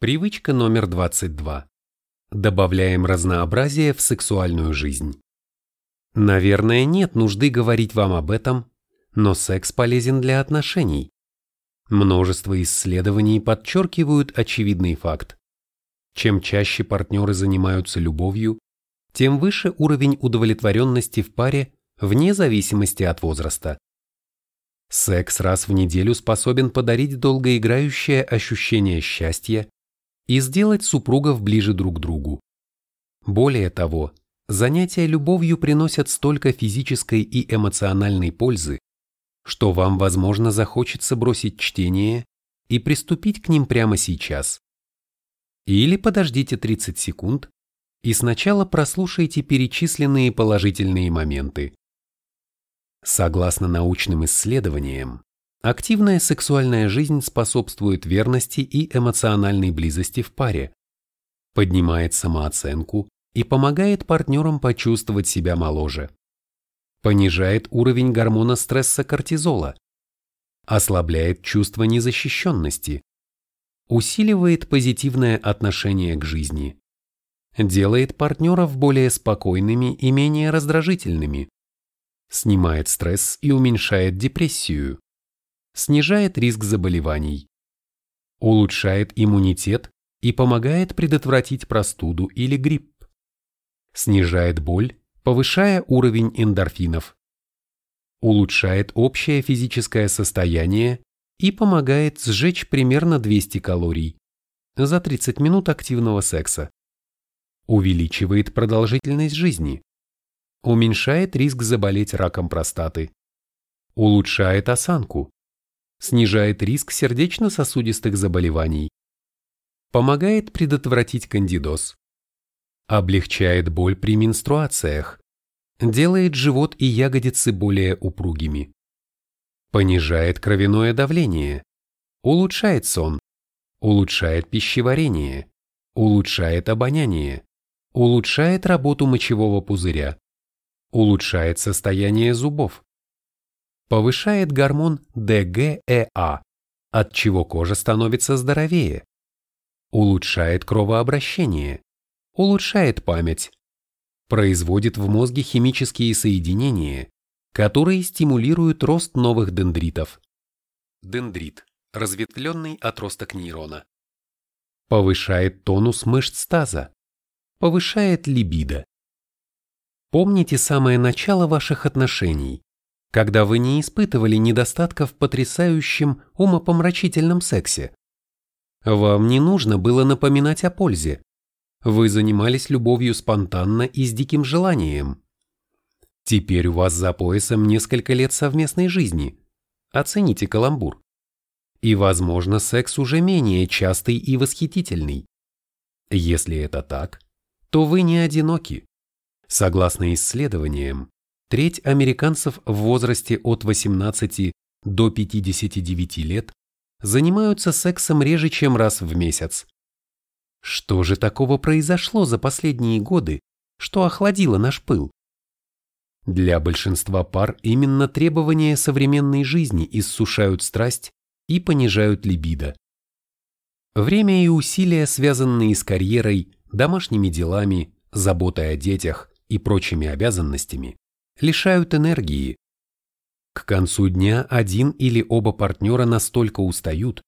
Привычка номер 22. Добавляем разнообразие в сексуальную жизнь. Наверное, нет нужды говорить вам об этом, но секс полезен для отношений. Множество исследований подчеркивают очевидный факт. Чем чаще партнеры занимаются любовью, тем выше уровень удовлетворенности в паре вне зависимости от возраста. Секс раз в неделю способен подарить долгоиграющее ощущение счастья и сделать супругов ближе друг к другу. Более того, занятия любовью приносят столько физической и эмоциональной пользы, что вам, возможно, захочется бросить чтение и приступить к ним прямо сейчас. Или подождите 30 секунд и сначала прослушайте перечисленные положительные моменты. Согласно научным исследованиям, Активная сексуальная жизнь способствует верности и эмоциональной близости в паре, поднимает самооценку и помогает партнерам почувствовать себя моложе, понижает уровень гормона стресса кортизола, ослабляет чувство незащищенности, усиливает позитивное отношение к жизни, делает партнеров более спокойными и менее раздражительными, снимает стресс и уменьшает депрессию, снижает риск заболеваний, улучшает иммунитет и помогает предотвратить простуду или грипп, снижает боль, повышая уровень эндорфинов, улучшает общее физическое состояние и помогает сжечь примерно 200 калорий за 30 минут активного секса, увеличивает продолжительность жизни, уменьшает риск заболеть раком простаты, улучшает осанку, снижает риск сердечно-сосудистых заболеваний, помогает предотвратить кандидоз, облегчает боль при менструациях, делает живот и ягодицы более упругими, понижает кровяное давление, улучшает сон, улучшает пищеварение, улучшает обоняние, улучшает работу мочевого пузыря, улучшает состояние зубов, повышает гормон ДГЭА, от чего кожа становится здоровее, улучшает кровообращение, улучшает память, производит в мозге химические соединения, которые стимулируют рост новых дендритов. Дендрит – разветвленный отросток нейрона. Повышает тонус мышц таза, повышает либидо. Помните самое начало ваших отношений, когда вы не испытывали недостатка в потрясающем умопомрачительном сексе. Вам не нужно было напоминать о пользе. Вы занимались любовью спонтанно и с диким желанием. Теперь у вас за поясом несколько лет совместной жизни. Оцените каламбур. И, возможно, секс уже менее частый и восхитительный. Если это так, то вы не одиноки. Согласно исследованиям, треть американцев в возрасте от 18 до 59 лет занимаются сексом реже, чем раз в месяц. Что же такого произошло за последние годы, что охладило наш пыл? Для большинства пар именно требования современной жизни иссушают страсть и понижают либидо. Время и усилия, связанные с карьерой, домашними делами, заботой о детях и прочими обязанностями, лишают энергии. К концу дня один или оба партнера настолько устают,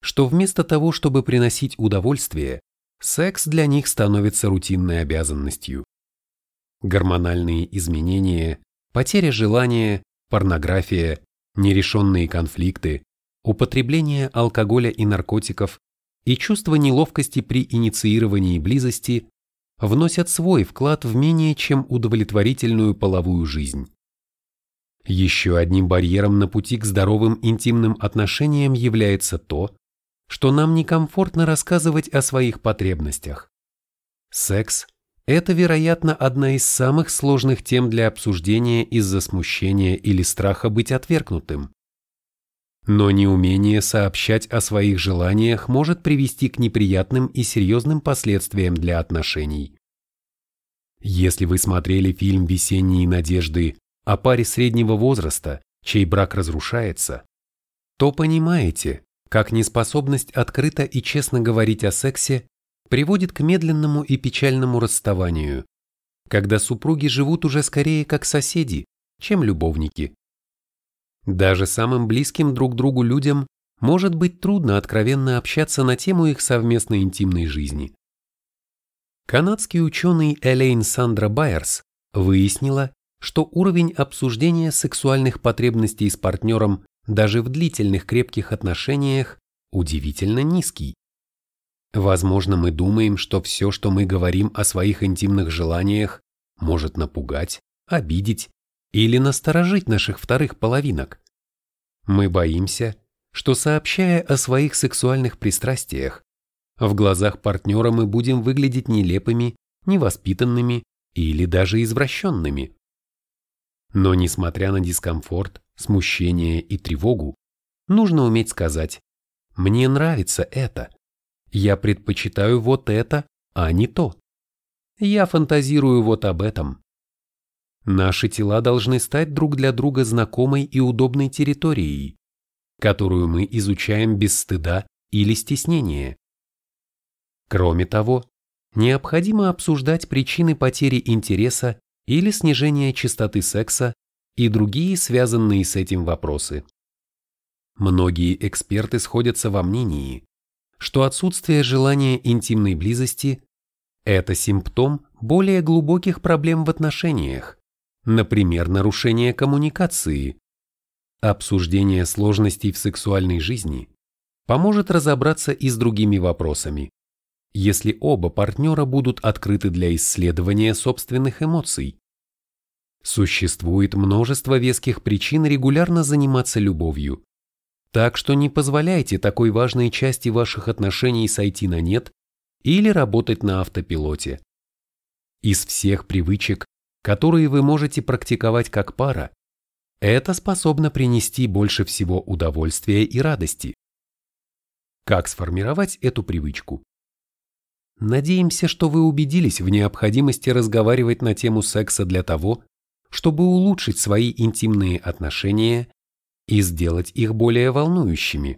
что вместо того, чтобы приносить удовольствие, секс для них становится рутинной обязанностью. Гормональные изменения, потеря желания, порнография, нерешенные конфликты, употребление алкоголя и наркотиков и чувство неловкости при инициировании близости вносят свой вклад в менее чем удовлетворительную половую жизнь. Еще одним барьером на пути к здоровым интимным отношениям является то, что нам некомфортно рассказывать о своих потребностях. Секс – это, вероятно, одна из самых сложных тем для обсуждения из-за смущения или страха быть отвергнутым. Но неумение сообщать о своих желаниях может привести к неприятным и серьезным последствиям для отношений. Если вы смотрели фильм «Весенние надежды» о паре среднего возраста, чей брак разрушается, то понимаете, как неспособность открыто и честно говорить о сексе приводит к медленному и печальному расставанию, когда супруги живут уже скорее как соседи, чем любовники. Даже самым близким друг другу людям может быть трудно откровенно общаться на тему их совместной интимной жизни. Канадский ученый Элейн Сандра Байерс выяснила, что уровень обсуждения сексуальных потребностей с партнером даже в длительных крепких отношениях удивительно низкий. Возможно, мы думаем, что все, что мы говорим о своих интимных желаниях, может напугать, обидеть или насторожить наших вторых половинок. Мы боимся, что сообщая о своих сексуальных пристрастиях, в глазах партнера мы будем выглядеть нелепыми, невоспитанными или даже извращенными. Но несмотря на дискомфорт, смущение и тревогу, нужно уметь сказать «мне нравится это», «я предпочитаю вот это, а не то», «я фантазирую вот об этом». Наши тела должны стать друг для друга знакомой и удобной территорией, которую мы изучаем без стыда или стеснения. Кроме того, необходимо обсуждать причины потери интереса или снижения частоты секса и другие связанные с этим вопросы. Многие эксперты сходятся во мнении, что отсутствие желания интимной близости – это симптом более глубоких проблем в отношениях, например, нарушение коммуникации. Обсуждение сложностей в сексуальной жизни поможет разобраться и с другими вопросами, если оба партнера будут открыты для исследования собственных эмоций. Существует множество веских причин регулярно заниматься любовью. Так что не позволяйте такой важной части ваших отношений сойти на нет или работать на автопилоте. Из всех привычек, которые вы можете практиковать как пара, это способно принести больше всего удовольствия и радости. Как сформировать эту привычку? Надеемся, что вы убедились в необходимости разговаривать на тему секса для того, чтобы улучшить свои интимные отношения и сделать их более волнующими.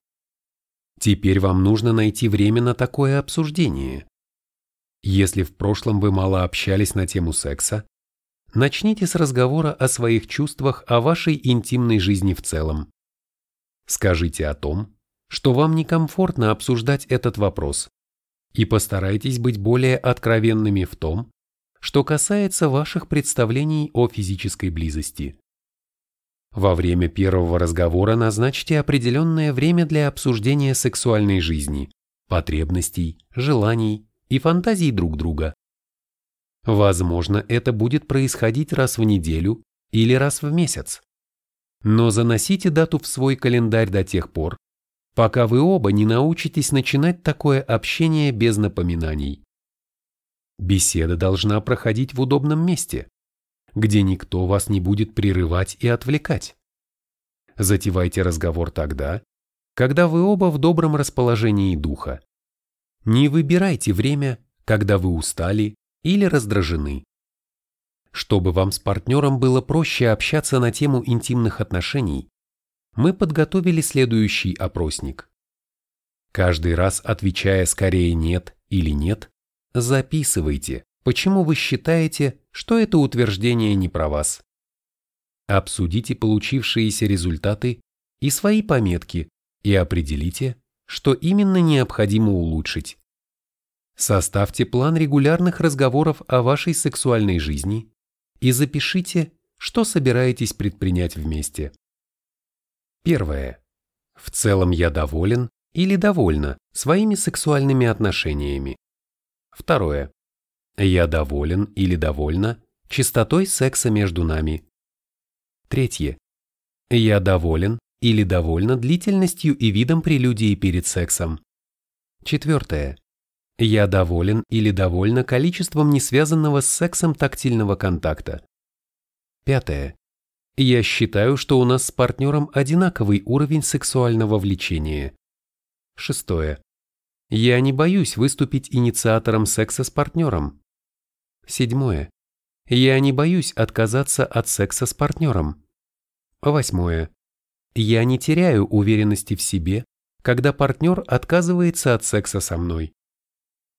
Теперь вам нужно найти время на такое обсуждение. Если в прошлом вы мало общались на тему секса, начните с разговора о своих чувствах о вашей интимной жизни в целом. Скажите о том, что вам некомфортно обсуждать этот вопрос, и постарайтесь быть более откровенными в том, что касается ваших представлений о физической близости. Во время первого разговора назначьте определенное время для обсуждения сексуальной жизни, потребностей, желаний и фантазий друг друга. Возможно, это будет происходить раз в неделю или раз в месяц. Но заносите дату в свой календарь до тех пор, пока вы оба не научитесь начинать такое общение без напоминаний. Беседа должна проходить в удобном месте, где никто вас не будет прерывать и отвлекать. Затевайте разговор тогда, когда вы оба в добром расположении духа. Не выбирайте время, когда вы устали или раздражены. Чтобы вам с партнером было проще общаться на тему интимных отношений, мы подготовили следующий опросник. Каждый раз отвечая скорее «нет» или «нет», записывайте, почему вы считаете, что это утверждение не про вас. Обсудите получившиеся результаты и свои пометки и определите, что именно необходимо улучшить. Составьте план регулярных разговоров о вашей сексуальной жизни и запишите, что собираетесь предпринять вместе. Первое. В целом я доволен или довольна своими сексуальными отношениями. Второе. Я доволен или довольна чистотой секса между нами. Третье. Я доволен или довольна длительностью и видом прелюдии перед сексом. Четвертое. Я доволен или довольна количеством несвязанного с сексом тактильного контакта. Пятое. Я считаю, что у нас с партнером одинаковый уровень сексуального влечения. Шестое. Я не боюсь выступить инициатором секса с партнером. Седьмое. Я не боюсь отказаться от секса с партнером. Восьмое. Я не теряю уверенности в себе когда партнер отказывается от секса со мной.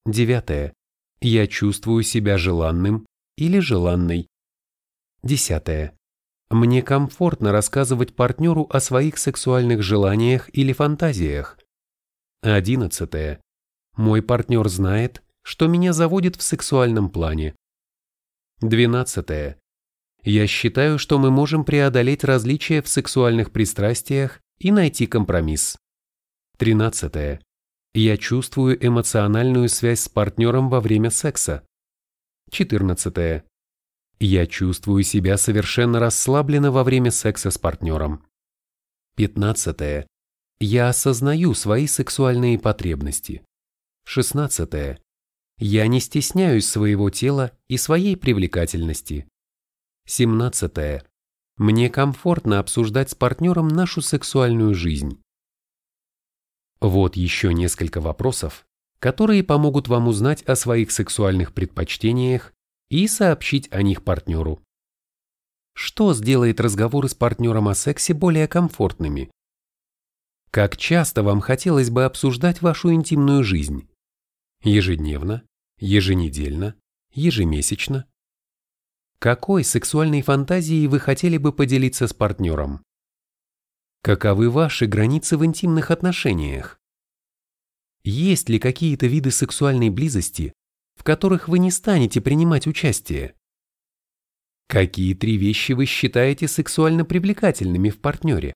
Девятое. Я чувствую себя желанным или желанной. Десятое. Мне комфортно рассказывать партнеру о своих сексуальных желаниях или фантазиях. Одиннадцатое. Мой партнер знает, что меня заводит в сексуальном плане. Двенадцатое. Я считаю, что мы можем преодолеть различия в сексуальных пристрастиях и найти компромисс. Тринадцатое. Я чувствую эмоциональную связь с партнером во время секса. Четырнадцатое. Я чувствую себя совершенно расслабленно во время секса с партнером. Пятнадцатое. Я осознаю свои сексуальные потребности. Шестнадцатое. Я не стесняюсь своего тела и своей привлекательности. Семнадцатое. Мне комфортно обсуждать с партнером нашу сексуальную жизнь. Вот еще несколько вопросов, которые помогут вам узнать о своих сексуальных предпочтениях и сообщить о них партнеру. Что сделает разговоры с партнером о сексе более комфортными? Как часто вам хотелось бы обсуждать вашу интимную жизнь? Ежедневно, еженедельно, ежемесячно? Какой сексуальной фантазией вы хотели бы поделиться с партнером? Каковы ваши границы в интимных отношениях? Есть ли какие-то виды сексуальной близости, в которых вы не станете принимать участие? Какие три вещи вы считаете сексуально привлекательными в партнере?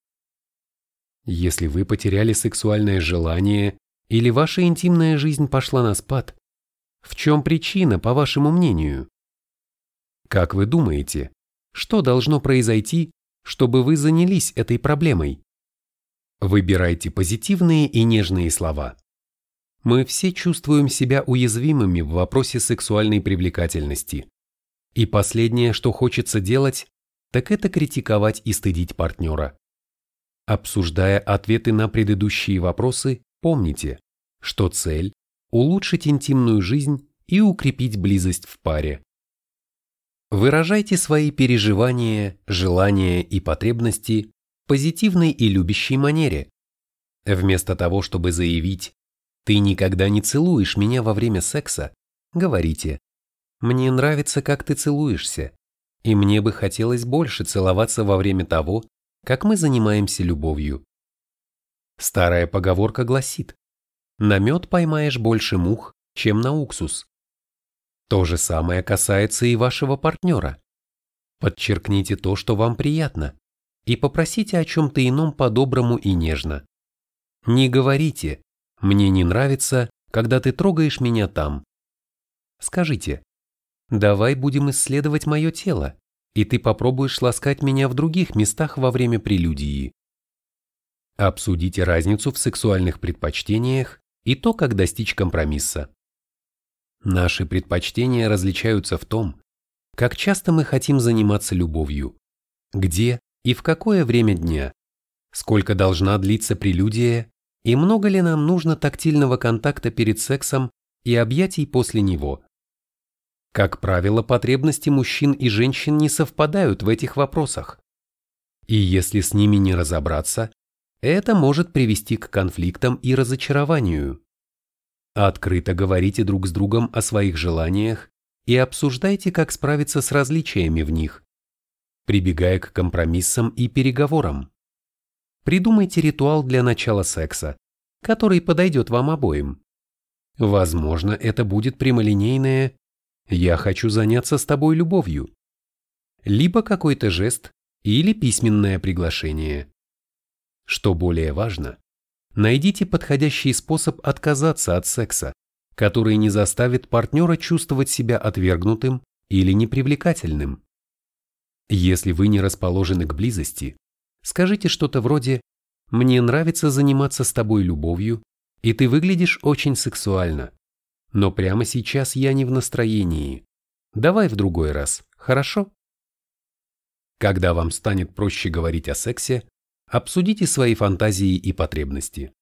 Если вы потеряли сексуальное желание или ваша интимная жизнь пошла на спад, в чем причина, по вашему мнению? Как вы думаете, что должно произойти, чтобы вы занялись этой проблемой? Выбирайте позитивные и нежные слова. Мы все чувствуем себя уязвимыми в вопросе сексуальной привлекательности. И последнее, что хочется делать, так это критиковать и стыдить партнера. Обсуждая ответы на предыдущие вопросы, помните, что цель – улучшить интимную жизнь и укрепить близость в паре. Выражайте свои переживания, желания и потребности в позитивной и любящей манере. Вместо того, чтобы заявить «ты никогда не целуешь меня во время секса», говорите «мне нравится, как ты целуешься, и мне бы хотелось больше целоваться во время того, как мы занимаемся любовью». Старая поговорка гласит на мед поймаешь больше мух, чем на уксус. То же самое касается и вашего партнера. Подчеркните то, что вам приятно, и попросите о чем-то ином по-доброму и нежно. Не говорите «мне не нравится, когда ты трогаешь меня там». Скажите «давай будем исследовать мое тело, и ты попробуешь ласкать меня в других местах во время прелюдии». Обсудите разницу в сексуальных предпочтениях и то, как достичь компромисса. Наши предпочтения различаются в том, как часто мы хотим заниматься любовью, где и в какое время дня, сколько должна длиться прелюдия и много ли нам нужно тактильного контакта перед сексом и объятий после него. Как правило, потребности мужчин и женщин не совпадают в этих вопросах. И если с ними не разобраться, это может привести к конфликтам и разочарованию. Открыто говорите друг с другом о своих желаниях и обсуждайте, как справиться с различиями в них, прибегая к компромиссам и переговорам. Придумайте ритуал для начала секса, который подойдет вам обоим. Возможно, это будет прямолинейное «я хочу заняться с тобой любовью», либо какой-то жест или письменное приглашение. Что более важно, найдите подходящий способ отказаться от секса, который не заставит партнера чувствовать себя отвергнутым или непривлекательным. Если вы не расположены к близости, скажите что-то вроде «Мне нравится заниматься с тобой любовью, и ты выглядишь очень сексуально, но прямо сейчас я не в настроении. Давай в другой раз, хорошо?» Когда вам станет проще говорить о сексе, Обсудите свои фантазии и потребности.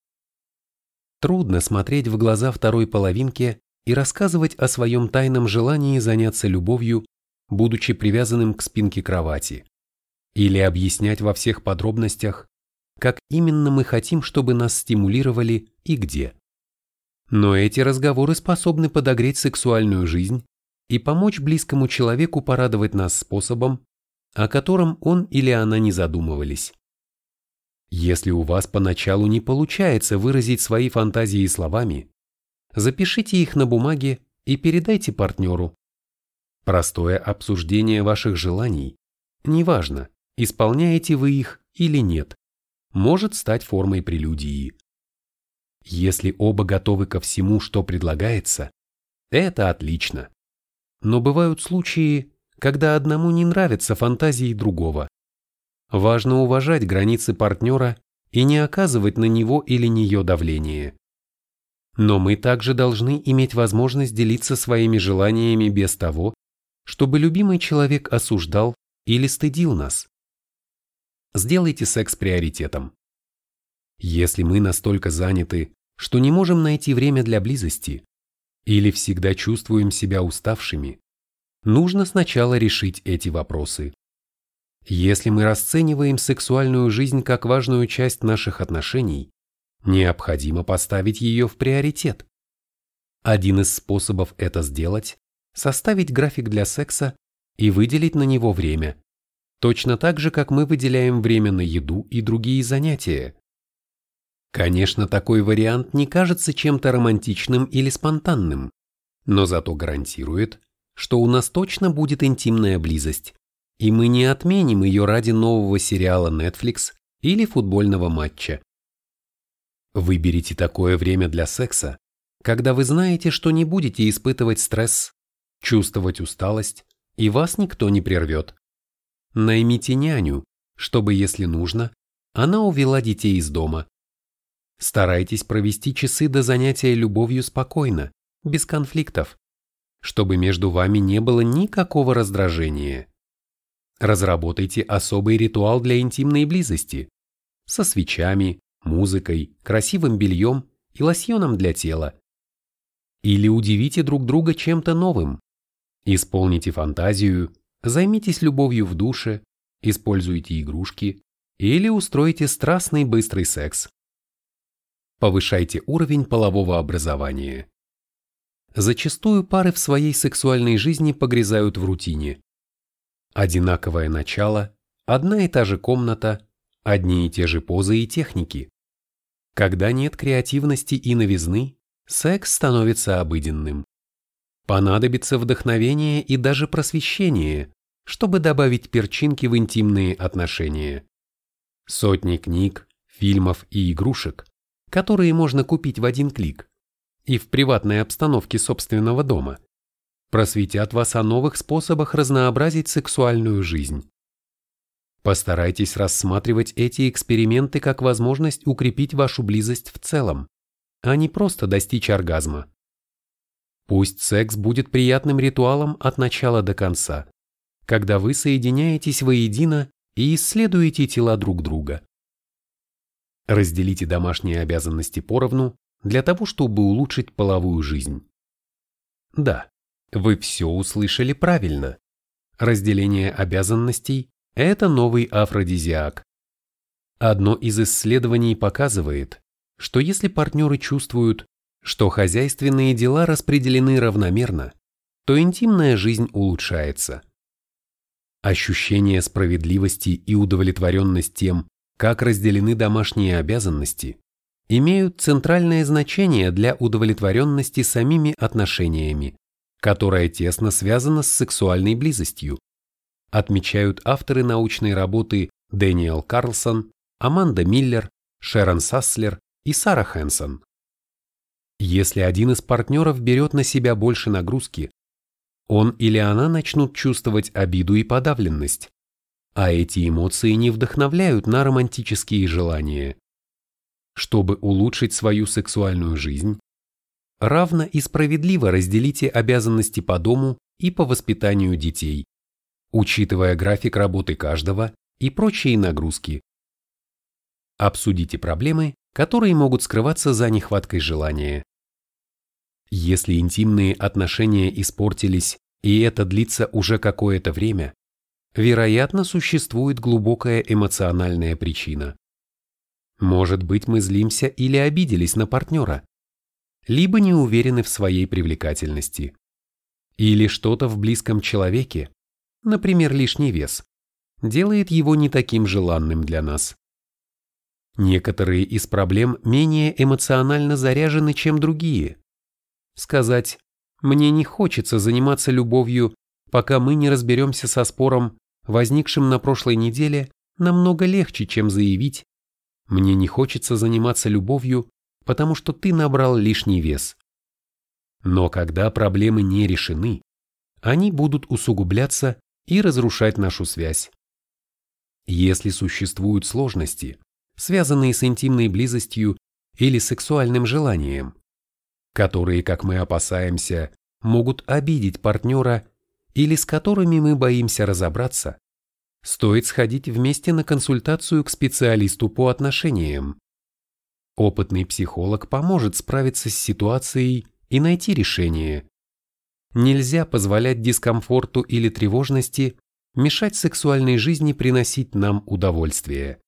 Трудно смотреть в глаза второй половинке и рассказывать о своем тайном желании заняться любовью, будучи привязанным к спинке кровати. Или объяснять во всех подробностях, как именно мы хотим, чтобы нас стимулировали и где. Но эти разговоры способны подогреть сексуальную жизнь и помочь близкому человеку порадовать нас способом, о котором он или она не задумывались. Если у вас поначалу не получается выразить свои фантазии словами, запишите их на бумаге и передайте партнеру. Простое обсуждение ваших желаний, неважно, исполняете вы их или нет, может стать формой прелюдии. Если оба готовы ко всему, что предлагается, это отлично. Но бывают случаи, когда одному не нравятся фантазии другого. Важно уважать границы партнера и не оказывать на него или нее давление. Но мы также должны иметь возможность делиться своими желаниями без того, чтобы любимый человек осуждал или стыдил нас. Сделайте секс приоритетом. Если мы настолько заняты, что не можем найти время для близости, или всегда чувствуем себя уставшими, нужно сначала решить эти вопросы. Если мы расцениваем сексуальную жизнь как важную часть наших отношений, необходимо поставить ее в приоритет. Один из способов это сделать – составить график для секса и выделить на него время, точно так же, как мы выделяем время на еду и другие занятия. Конечно, такой вариант не кажется чем-то романтичным или спонтанным, но зато гарантирует, что у нас точно будет интимная близость, и мы не отменим ее ради нового сериала Netflix или футбольного матча. Выберите такое время для секса, когда вы знаете, что не будете испытывать стресс, чувствовать усталость, и вас никто не прервет. Наймите няню, чтобы, если нужно, она увела детей из дома. Старайтесь провести часы до занятия любовью спокойно, без конфликтов чтобы между вами не было никакого раздражения. Разработайте особый ритуал для интимной близости со свечами, музыкой, красивым бельем и лосьоном для тела. Или удивите друг друга чем-то новым. Исполните фантазию, займитесь любовью в душе, используйте игрушки или устройте страстный быстрый секс. Повышайте уровень полового образования. Зачастую пары в своей сексуальной жизни погрязают в рутине. Одинаковое начало, одна и та же комната, одни и те же позы и техники. Когда нет креативности и новизны, секс становится обыденным. Понадобится вдохновение и даже просвещение, чтобы добавить перчинки в интимные отношения. Сотни книг, фильмов и игрушек, которые можно купить в один клик, и в приватной обстановке собственного дома, просветят вас о новых способах разнообразить сексуальную жизнь. Постарайтесь рассматривать эти эксперименты как возможность укрепить вашу близость в целом, а не просто достичь оргазма. Пусть секс будет приятным ритуалом от начала до конца, когда вы соединяетесь воедино и исследуете тела друг друга. Разделите домашние обязанности поровну для того, чтобы улучшить половую жизнь. Да, вы все услышали правильно. Разделение обязанностей – это новый афродизиак. Одно из исследований показывает, что если партнеры чувствуют, что хозяйственные дела распределены равномерно, то интимная жизнь улучшается. Ощущение справедливости и удовлетворенность тем, как разделены домашние обязанности, имеют центральное значение для удовлетворенности самими отношениями, которая тесно связана с сексуальной близостью, отмечают авторы научной работы Дэниел Карлсон, Аманда Миллер, Шерон Сасслер и Сара Хэнсон. Если один из партнеров берет на себя больше нагрузки, он или она начнут чувствовать обиду и подавленность, а эти эмоции не вдохновляют на романтические желания чтобы улучшить свою сексуальную жизнь, равно и справедливо разделите обязанности по дому и по воспитанию детей, учитывая график работы каждого и прочие нагрузки. Обсудите проблемы, которые могут скрываться за нехваткой желания. Если интимные отношения испортились, и это длится уже какое-то время, вероятно, существует глубокая эмоциональная причина. Может быть, мы злимся или обиделись на партнера, либо не уверены в своей привлекательности. Или что-то в близком человеке, например, лишний вес, делает его не таким желанным для нас. Некоторые из проблем менее эмоционально заряжены, чем другие. Сказать «мне не хочется заниматься любовью, пока мы не разберемся со спором, возникшим на прошлой неделе, намного легче, чем заявить «мне не хочется заниматься любовью, потому что ты набрал лишний вес». Но когда проблемы не решены, они будут усугубляться и разрушать нашу связь. Если существуют сложности, связанные с интимной близостью или сексуальным желанием, которые, как мы опасаемся, могут обидеть партнера или с которыми мы боимся разобраться, стоит сходить вместе на консультацию к специалисту по отношениям. Опытный психолог поможет справиться с ситуацией и найти решение. Нельзя позволять дискомфорту или тревожности мешать сексуальной жизни приносить нам удовольствие.